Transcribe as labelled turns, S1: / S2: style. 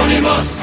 S1: anonymous,